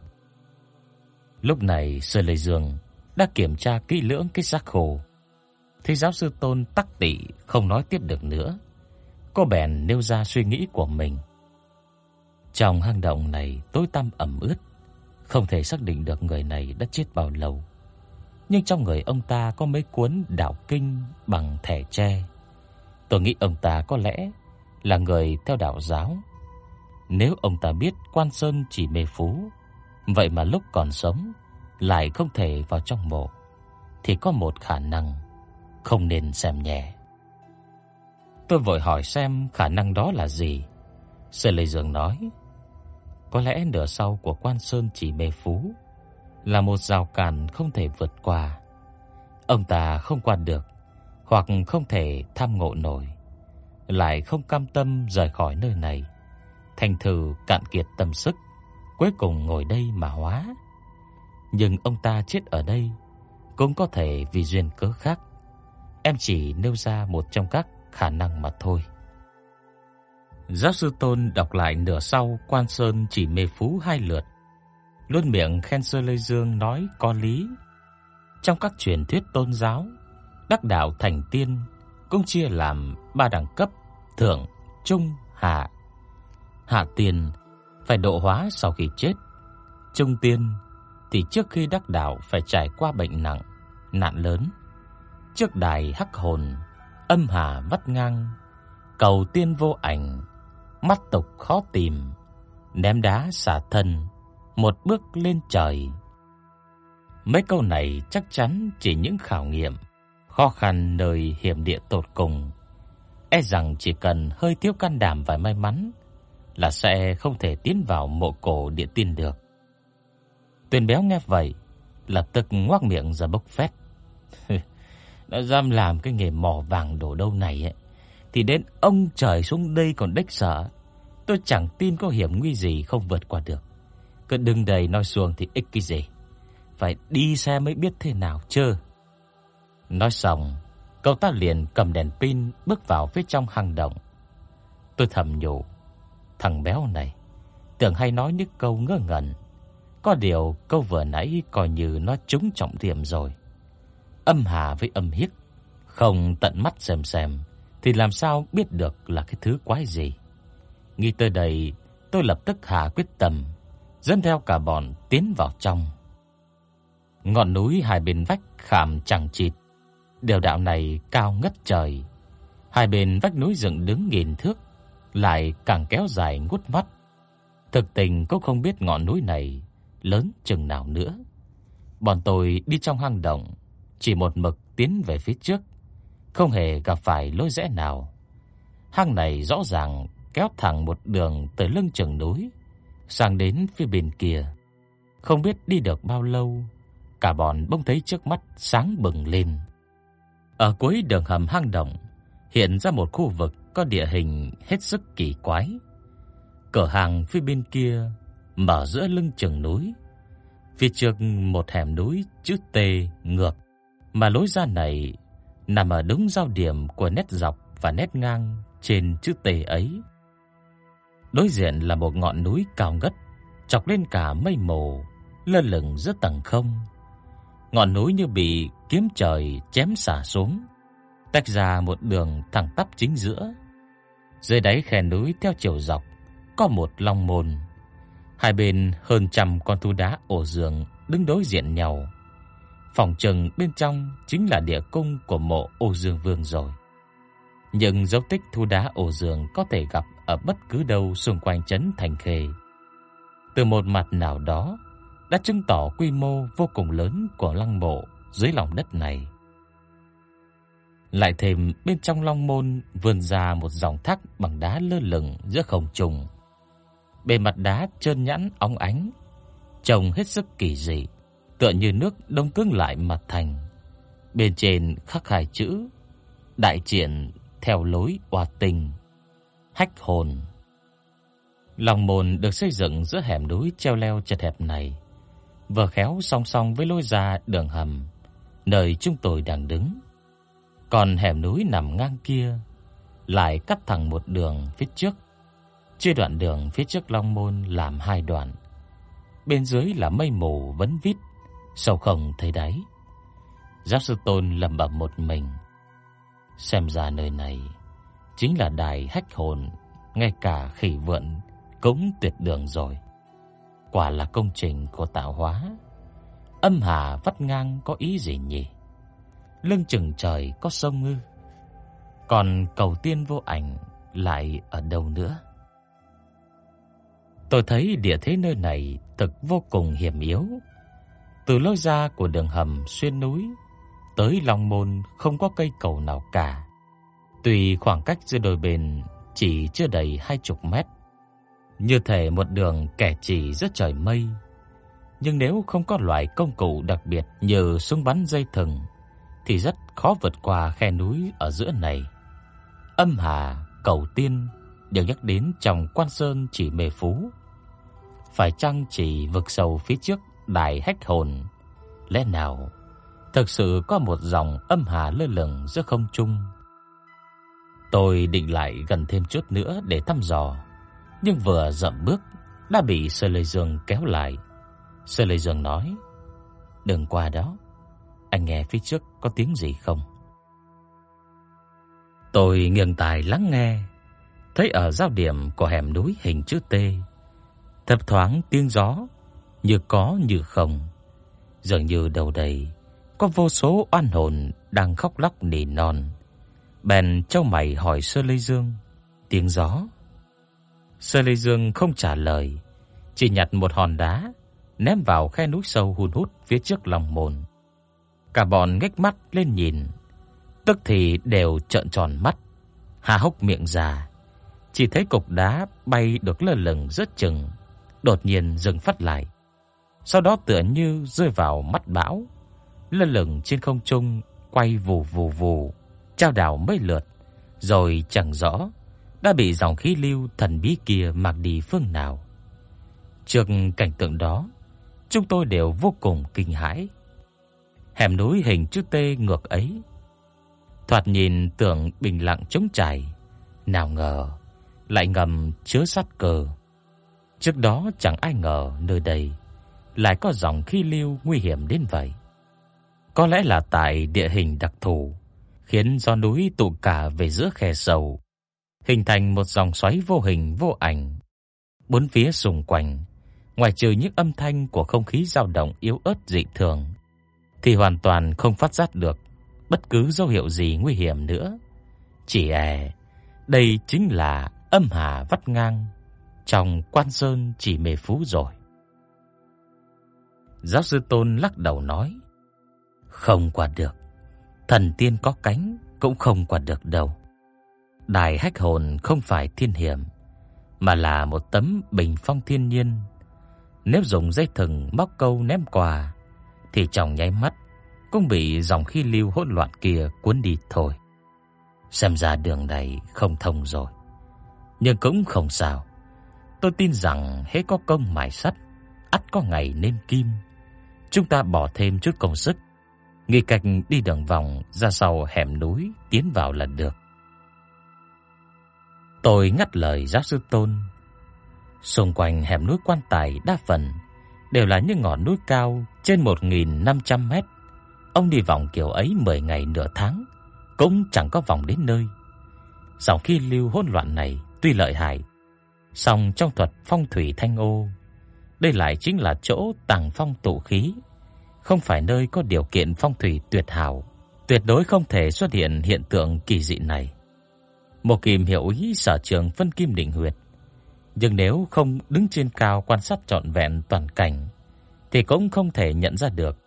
Lúc này Sơ Lệ Dương đã kiểm tra kỹ lưỡng cái xác khô. Thì giáo sư Tôn tắc tị không nói tiếp được nữa. Cô bèn nêu ra suy nghĩ của mình. Trong hang động này tối tăm ẩm ướt, không thể xác định được người này đã chết bao lâu. Nhưng trong người ông ta có mấy cuốn đạo kinh bằng thẻ tre. Tôi nghĩ ông ta có lẽ là người theo đạo giáo. Nếu ông ta biết Quan Sơn chỉ mê phú, vậy mà lúc còn sống lại không thể vào trong mộ, thì có một khả năng không nên xem nhẹ. Tôi vội hỏi xem khả năng đó là gì. Sơ lê Dương nói, có lẽ nửa sau của Quan Sơn chỉ mê phú là một rào cản không thể vượt qua. Ông ta không qua được hoặc không thể tham ngộ nổi, lại không cam tâm rời khỏi nơi này, thành thử cạn kiệt tâm sức, cuối cùng ngồi đây mà hóa. Nhưng ông ta chết ở đây cũng có thể vì duyên cớ khác. Em chỉ nêu ra một trong các khả năng mà thôi. Giáo sư Tôn đọc lại nửa sau Quan Sơn chỉ mê phú hai lượt. Luôn miệng khen Sơ Lê Dương nói có lý. Trong các truyền thuyết tôn giáo, đắc đạo thành tiên cũng chia làm ba đẳng cấp: thượng, trung, hạ. Hạ tiên phải độ hóa sau khi chết. Trung tiên thì trước khi đắc đạo phải trải qua bệnh nặng, nạn lớn. Trước đài hắc hồn, âm hà vắt ngang, cầu tiên vô ảnh, mắt tục khó tìm, ném đá xả thân, một bước lên trời. Mấy câu này chắc chắn chỉ những khảo nghiệm khó khăn nơi hiểm địa tột cùng. E rằng chỉ cần hơi thiếu can đảm và may mắn là sẽ không thể tiến vào mộ cổ địa tiên được. Tuyền béo nghe vậy, lập tức ngoác miệng ra bốc phét. Nó dám làm cái nghề mỏ vàng đổ đâu này ấy, thì đến ông trời xuống đây còn đếch sợ. Tôi chẳng tin có hiểm nguy gì không vượt qua được. Cứ đừng đầy nói xuồng thì ích cái gì. Phải đi xe mới biết thế nào chứ. Nói xong, cậu ta liền cầm đèn pin bước vào phía trong hang động. Tôi thầm nhủ, thằng béo này tưởng hay nói những câu ngớ ngẩn. Có điều câu vừa nãy coi như nó trúng trọng điểm rồi. Âm hà với âm hiếc, không tận mắt xem xem thì làm sao biết được là cái thứ quái gì. Nghĩ tới đây, tôi lập tức hạ quyết tâm, dẫn theo cả bọn tiến vào trong. Ngọn núi hai bên vách khảm chẳng chịt, điều đạo này cao ngất trời. Hai bên vách núi dựng đứng nghìn thước, lại càng kéo dài ngút mắt. Thực tình cũng không biết ngọn núi này lớn chừng nào nữa. Bọn tôi đi trong hang động, chỉ một mực tiến về phía trước, không hề gặp phải lối rẽ nào. Hang này rõ ràng kéo thẳng một đường tới lưng chừng núi, sang đến phía bên kia. Không biết đi được bao lâu, cả bọn bỗng thấy trước mắt sáng bừng lên. Ở cuối đường hầm hang động hiện ra một khu vực có địa hình hết sức kỳ quái. Cửa hàng phía bên kia mở giữa lưng chừng núi, phía trước một hẻm núi chữ T ngược, mà lối ra này nằm ở đúng giao điểm của nét dọc và nét ngang trên chữ T ấy. Đối diện là một ngọn núi cao ngất, chọc lên cả mây mù, lơ lửng giữa tầng không. Ngọn núi như bị kiếm trời chém xả xuống, tách ra một đường thẳng tắp chính giữa. Dưới đáy khe núi theo chiều dọc có một long môn. Hai bên hơn trăm con thú đá ổ giường đứng đối diện nhau. Phòng trừng bên trong chính là địa cung của mộ Ô Dương Vương rồi. Nhưng dấu tích thu đá Âu Dương có thể gặp ở bất cứ đâu xung quanh trấn Thành Khê. Từ một mặt nào đó đã chứng tỏ quy mô vô cùng lớn của lăng mộ dưới lòng đất này. Lại thêm bên trong long môn vươn ra một dòng thác bằng đá lơ lửng giữa không trung. Bề mặt đá trơn nhẵn óng ánh, trông hết sức kỳ dị, tựa như nước đông cứng lại mặt thành. Bên trên khắc hai chữ: Đại triển theo lối oa tình, hách hồn. Long môn được xây dựng giữa hẻm núi treo leo chật hẹp này, vừa khéo song song với lối ra đường hầm nơi chúng tôi đang đứng. Còn hẻm núi nằm ngang kia lại cắt thẳng một đường phía trước. Chia đoạn đường phía trước Long môn làm hai đoạn. Bên dưới là mây mù vấn vít, sâu không thấy đáy. Giáp sư Tôn lẩm bẩm một mình. Xem ra nơi này chính là đài hách hồn, ngay cả khỉ vượn cũng tuyệt đường rồi. Quả là công trình của tạo hóa. Âm hà vắt ngang có ý gì nhỉ? Lưng chừng trời có sông ngư. Còn cầu tiên vô ảnh lại ở đâu nữa? Tôi thấy địa thế nơi này thực vô cùng hiểm yếu. Từ lối ra của đường hầm xuyên núi tới Long Môn không có cây cầu nào cả. Tuy khoảng cách giữa đôi bên chỉ chưa đầy hai chục mét, như thể một đường kẻ chỉ rất trời mây. Nhưng nếu không có loại công cụ đặc biệt như súng bắn dây thừng thì rất khó vượt qua khe núi ở giữa này. Âm Hà, Cầu Tiên đều nhắc đến trong Quan Sơn chỉ mê phú. Phải chăng chỉ vực sâu phía trước đài hách hồn? Lẽ nào thực sự có một dòng âm hà lơ lửng giữa không trung? Tôi định lại gần thêm chút nữa để thăm dò, nhưng vừa dậm bước đã bị Sơ Lê Dương kéo lại. Sơ Lê Dương nói: "Đừng qua đó, anh nghe phía trước có tiếng gì không?" Tôi nghiêng tai lắng nghe, thấy ở giao điểm của hẻm núi hình chữ T, thấp thoáng tiếng gió như có như không, dường như đầu đầy có vô số oan hồn đang khóc lóc nỉ non. Bèn chau mày hỏi Sơ Lê Dương, tiếng gió. Sơ Lê Dương không trả lời, chỉ nhặt một hòn đá ném vào khe núi sâu hun hút phía trước lòng môn. Cả bọn ngếch mắt lên nhìn, tức thì đều trợn tròn mắt, há hốc miệng ra. Chỉ thấy cục đá bay được lơ lửng rất chừng, đột nhiên dừng phát lại. Sau đó tựa như rơi vào mắt bão, lơ lửng trên không trung, quay vù vù vù, trao đảo mấy lượt, rồi chẳng rõ đã bị dòng khí lưu thần bí kia mặc đi phương nào. Trước cảnh tượng đó, chúng tôi đều vô cùng kinh hãi. Hẻm núi hình chữ T ngược ấy, thoạt nhìn tưởng bình lặng trống trải, nào ngờ lại ngầm chứa sát cờ. Trước đó chẳng ai ngờ nơi đây lại có dòng khí lưu nguy hiểm đến vậy. Có lẽ là tại địa hình đặc thù, khiến gió núi tụ cả về giữa khe sâu, hình thành một dòng xoáy vô hình vô ảnh. Bốn phía xung quanh, ngoài trừ những âm thanh của không khí dao động yếu ớt dị thường, thì hoàn toàn không phát giác được bất cứ dấu hiệu gì nguy hiểm nữa. Chỉ e đây chính là âm hà vắt ngang trong Quan Sơn chỉ mê phú rồi. Giáo sư Tôn lắc đầu nói: "Không qua được. Thần tiên có cánh cũng không qua được đâu. Đài hách hồn không phải thiên hiểm, mà là một tấm bình phong thiên nhiên. Nếu dùng dây thừng móc câu ném quà thì trong nháy mắt cũng bị dòng khí lưu hỗn loạn kia cuốn đi thôi. Xem ra đường này không thông rồi. Nhưng cũng không sao. Tôi tin rằng hễ có công mài sắt, ắt có ngày nên kim. Chúng ta bỏ thêm chút công sức, nghi cách đi đường vòng ra sau hẻm núi tiến vào là được. Tôi ngắt lời giáo sư Tôn. Xung quanh hẻm núi quan tài đa phần đều là những ngọn núi cao trên 1500 mét. Ông đi vòng kiểu ấy 10 ngày nửa tháng cũng chẳng có vòng đến nơi. Sau khi lưu hỗn loạn này tuy lợi hại, song trong thuật phong thủy thanh ô, đây lại chính là chỗ tàng phong tụ khí, không phải nơi có điều kiện phong thủy tuyệt hảo, tuyệt đối không thể xuất hiện hiện tượng kỳ dị này. Một kim hiểu ý sở trường phân kim định huyệt, nhưng nếu không đứng trên cao quan sát trọn vẹn toàn cảnh thì cũng không thể nhận ra được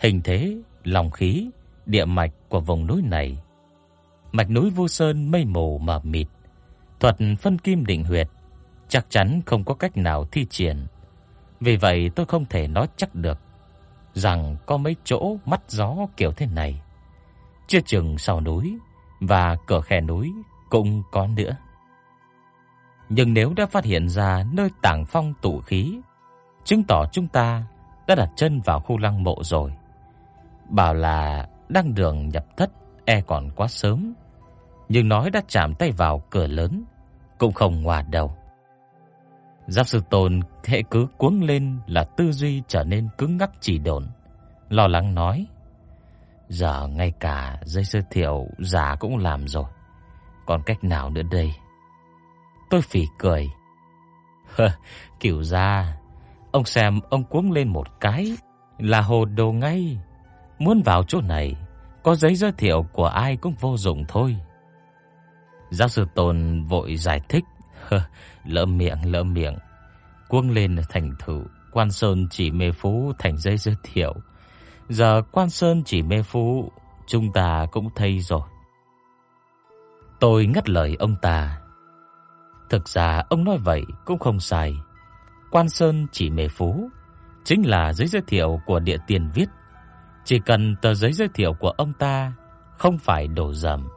hình thế, lòng khí, địa mạch của vùng núi này. Mạch núi vô Sơn mây mù mờ mịt, thuật phân kim định huyệt chắc chắn không có cách nào thi triển. Vì vậy tôi không thể nói chắc được rằng có mấy chỗ mắt gió kiểu thế này. Chưa chừng sau núi và cửa khe núi cũng có nữa. Nhưng nếu đã phát hiện ra nơi tàng phong tụ khí, chứng tỏ chúng ta đã đặt chân vào khu lăng mộ rồi. Bảo là đang đường nhập thất e còn quá sớm, nhưng nói đã chạm tay vào cửa lớn cũng không ngoa đầu. Giáp sư Tôn hệ cứ cuống lên là tư duy trở nên cứng ngắc chỉ độn, lo lắng nói: "Giờ ngay cả dây sư thiểu giả cũng làm rồi, còn cách nào nữa đây?" Tôi phì cười. Kiểu gia, ông xem ông cuống lên một cái là hồ đồ ngay. Muốn vào chỗ này, có giấy giới thiệu của ai cũng vô dụng thôi. Giáo sư Tôn vội giải thích, lỡ miệng lỡ miệng. cuông lên thành thử, Quan Sơn chỉ mê phú thành giấy giới thiệu. Giờ Quan Sơn chỉ mê phú, chúng ta cũng thấy rồi. Tôi ngắt lời ông ta. Thực ra ông nói vậy cũng không sai. Quan Sơn chỉ mê phú chính là giấy giới thiệu của địa tiền viết, Chỉ cần tờ giấy giới thiệu của ông ta không phải đổ dầm,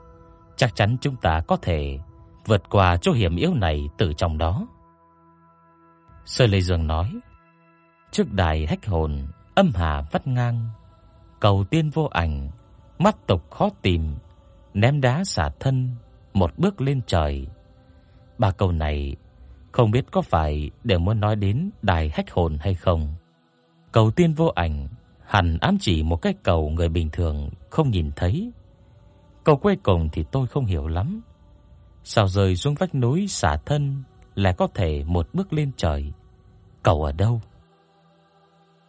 chắc chắn chúng ta có thể vượt qua chỗ hiểm yếu này từ trong đó. Sơ Lê Dương nói, trước đài hách hồn, âm hà vắt ngang, cầu tiên vô ảnh, mắt tục khó tìm, ném đá xả thân, một bước lên trời. Ba câu này không biết có phải đều muốn nói đến đài hách hồn hay không. Cầu tiên vô ảnh hẳn ám chỉ một cái cầu người bình thường không nhìn thấy. Cầu cuối cùng thì tôi không hiểu lắm. Sao rơi xuống vách núi xả thân là có thể một bước lên trời? Cầu ở đâu?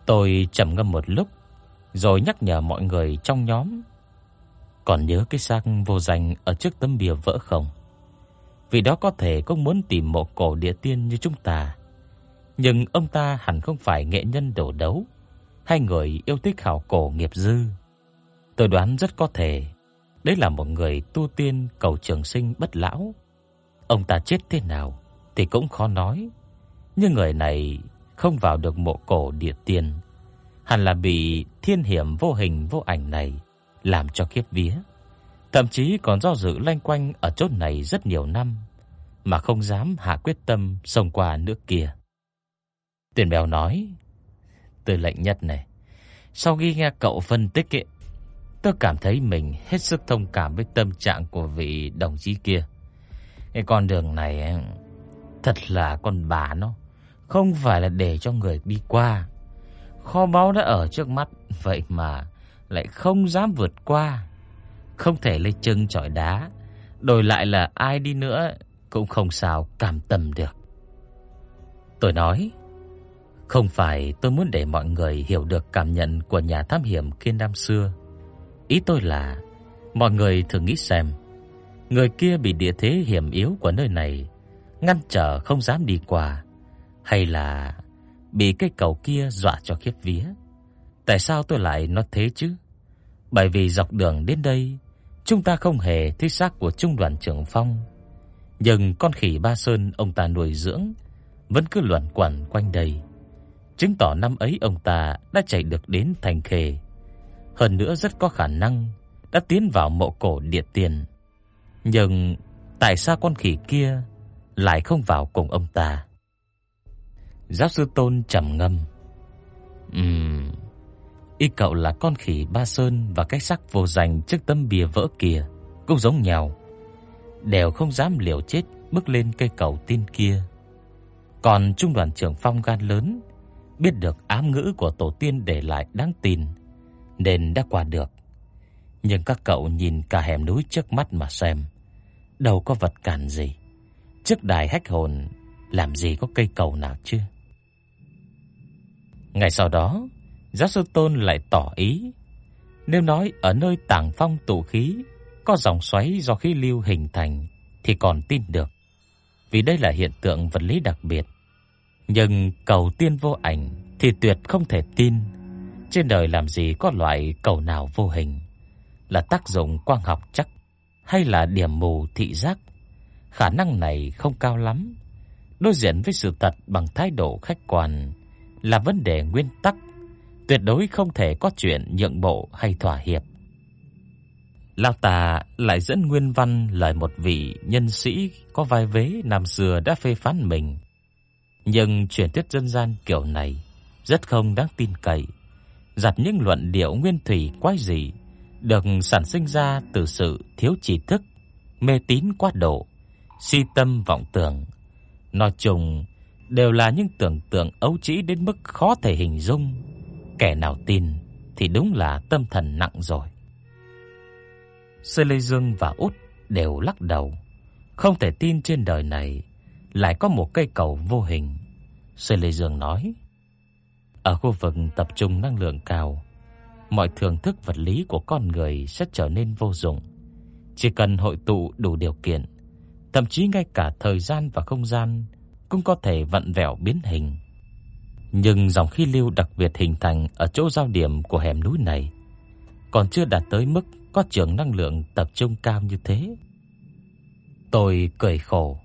Tôi trầm ngâm một lúc, rồi nhắc nhở mọi người trong nhóm. Còn nhớ cái xác vô danh ở trước tấm bia vỡ không? Vì đó có thể cũng muốn tìm mộ cổ địa tiên như chúng ta. Nhưng ông ta hẳn không phải nghệ nhân đổ đấu hay người yêu thích khảo cổ nghiệp dư. Tôi đoán rất có thể đấy là một người tu tiên cầu trường sinh bất lão. Ông ta chết thế nào thì cũng khó nói, nhưng người này không vào được mộ cổ địa tiên, hẳn là bị thiên hiểm vô hình vô ảnh này làm cho kiếp vía. Thậm chí còn do dự lanh quanh ở chốt này rất nhiều năm mà không dám hạ quyết tâm xông qua nước kia. Tiền Bèo nói, "Từ lệnh nhất này, sau khi nghe cậu phân tích ấy, tôi cảm thấy mình hết sức thông cảm với tâm trạng của vị đồng chí kia. Cái con đường này ừ, thật là con bà nó, không phải là để cho người đi qua. Kho báu đã ở trước mắt, vậy mà lại không dám vượt qua. Không thể lấy chân chọi đá, đổi lại là ai đi nữa cũng không sao cảm tâm được. Tôi nói, không phải tôi muốn để mọi người hiểu được cảm nhận của nhà thám hiểm kia năm xưa. Ý tôi là mọi người thử nghĩ xem, người kia bị địa thế hiểm yếu của nơi này ngăn trở không dám đi qua, hay là bị cái cầu kia dọa cho khiếp vía. Tại sao tôi lại nói thế chứ? Bởi vì dọc đường đến đây, chúng ta không hề thấy xác của trung đoàn trưởng Phong, nhưng con khỉ Ba Sơn ông ta nuôi dưỡng vẫn cứ luẩn quẩn quanh đây, chứng tỏ năm ấy ông ta đã chạy được đến thành khê. Hơn nữa rất có khả năng đã tiến vào mộ cổ địa tiền. Nhưng tại sao con khỉ kia lại không vào cùng ông ta? Giáo sư Tôn trầm ngâm. Ừm, y cậu là con khỉ Ba Sơn và cái xác vô danh trước tấm bia vỡ kia cũng giống nhau, đều không dám liều chết bước lên cây cầu tin kia. Còn trung đoàn trưởng Phong gan lớn, biết được ám ngữ của tổ tiên để lại đáng tin, nên đã qua được. Nhưng các cậu nhìn cả hẻm núi trước mắt mà xem, đâu có vật cản gì. Trước đài hách hồn làm gì có cây cầu nào chứ? Ngày sau đó, Giáo sư Tôn lại tỏ ý, nếu nói ở nơi tàng phong tụ khí có dòng xoáy do khí lưu hình thành thì còn tin được, vì đây là hiện tượng vật lý đặc biệt. Nhưng cầu tiên vô ảnh thì tuyệt không thể tin. Trên đời làm gì có loại cầu nào vô hình? Là tác dụng quang học chắc hay là điểm mù thị giác? Khả năng này không cao lắm. Đối diện với sự thật bằng thái độ khách quan là vấn đề nguyên tắc, tuyệt đối không thể có chuyện nhượng bộ hay thỏa hiệp. Lão Tà lại dẫn nguyên văn lời một vị nhân sĩ có vai vế năm xưa đã phê phán mình. Nhưng truyền thuyết dân gian kiểu này rất không đáng tin cậy, giặt những luận điệu nguyên thủy quái dị được sản sinh ra từ sự thiếu tri thức, mê tín quá độ, si tâm vọng tưởng. Nói chung đều là những tưởng tượng ấu trĩ đến mức khó thể hình dung. Kẻ nào tin thì đúng là tâm thần nặng rồi. Sơ Lê Dương và Út đều lắc đầu, không thể tin trên đời này lại có một cây cầu vô hình. Sơ Lê Dương nói: ở khu vực tập trung năng lượng cao, mọi thưởng thức vật lý của con người sẽ trở nên vô dụng. Chỉ cần hội tụ đủ điều kiện, thậm chí ngay cả thời gian và không gian cũng có thể vặn vẹo biến hình. Nhưng dòng khí lưu đặc biệt hình thành ở chỗ giao điểm của hẻm núi này còn chưa đạt tới mức có trường năng lượng tập trung cao như thế. Tôi cười khổ.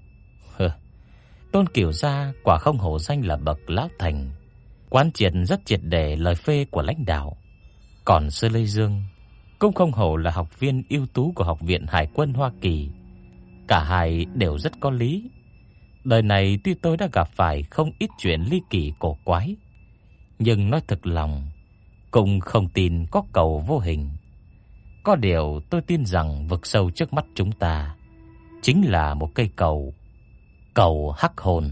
Tôn Kiều gia quả không hổ danh là bậc lão thành, quán triệt rất triệt để lời phê của lãnh đạo. Còn Sơ Lê Dương cũng không hổ là học viên ưu tú của Học viện Hải quân Hoa Kỳ. Cả hai đều rất có lý. Đời này tuy tôi đã gặp phải không ít chuyện ly kỳ cổ quái, nhưng nói thật lòng, cũng không tin có cầu vô hình. Có điều tôi tin rằng vực sâu trước mắt chúng ta chính là một cây cầu, cầu hắc hồn.